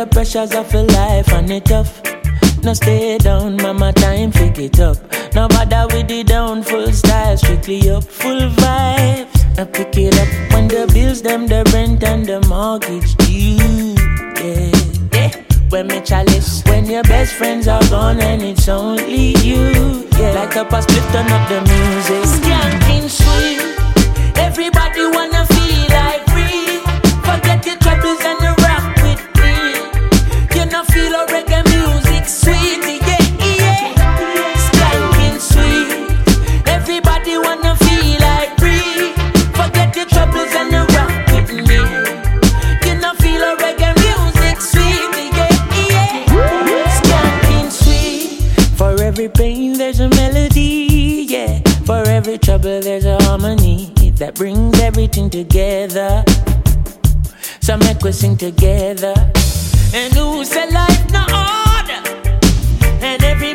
the pressures of your life and it tough. No stay down, mama, time pick it up. No bother with the down, full style, strictly up, full vibes. I pick it up when the bills, them, the rent and the mortgage due. Yeah, yeah. When me chalice, when your best friends are gone and it's only you. Yeah, like a past, turn up the music. Skanking. every pain, there's a melody, yeah. For every trouble, there's a harmony that brings everything together. So make we sing together. And who said life no order? And every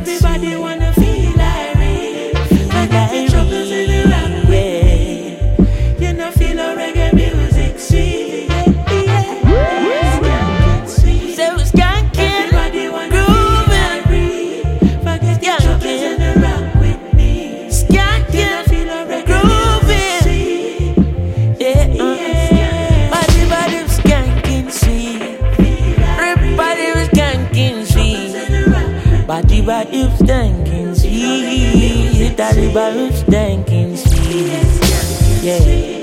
Everybody wanna riba if thinking, see. Hit that riba if thinking, see. Yeah.